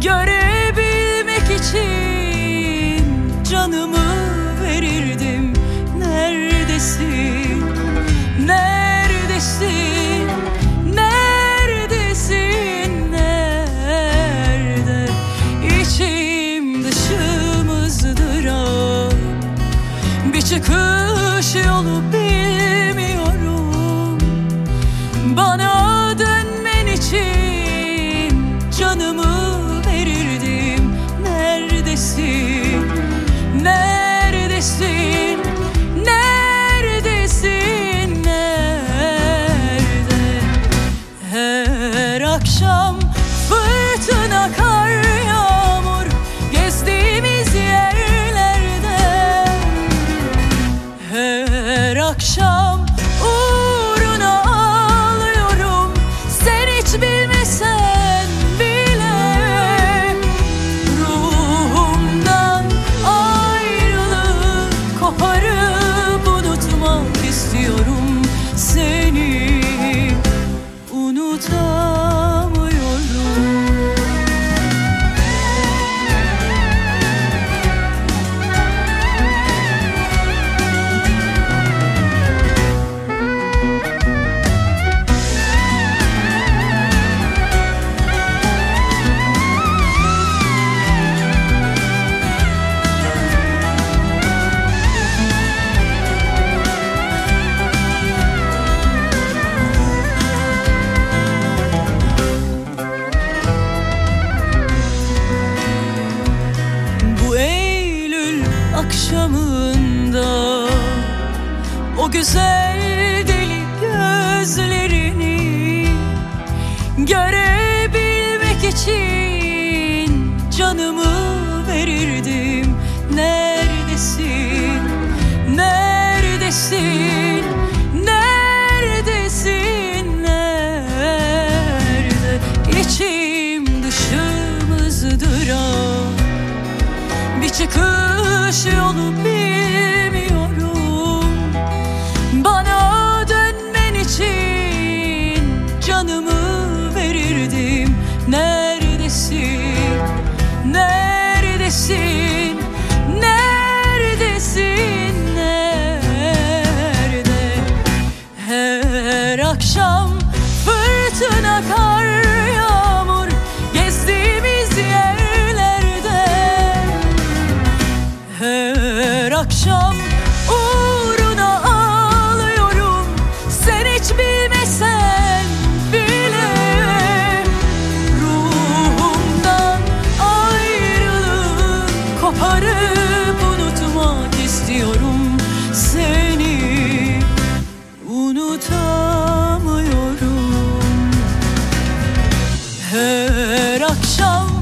Görebilmek için canımı verirdim. Neredesin, neredesin, neredesin, nerede? İçim dışım ızdıra Bir çıkış yolu bilmiyorum. Bana O güzel deli gözlerini Görebilmek için canımı verirdim. Neredesin, neredesin, neredesin, nerede? İçim dışım ızdıran bir çıkış yolu bilmiyorum akşam uğruna ağlıyorum. Sen hiç bilmesen bile Ruhumdan ayrılığı koparıp unutmak istiyorum Seni. Unutamıyorum. Her akşam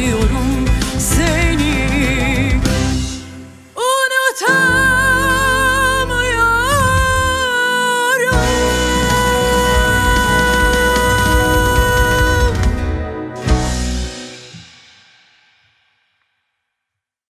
istiyorum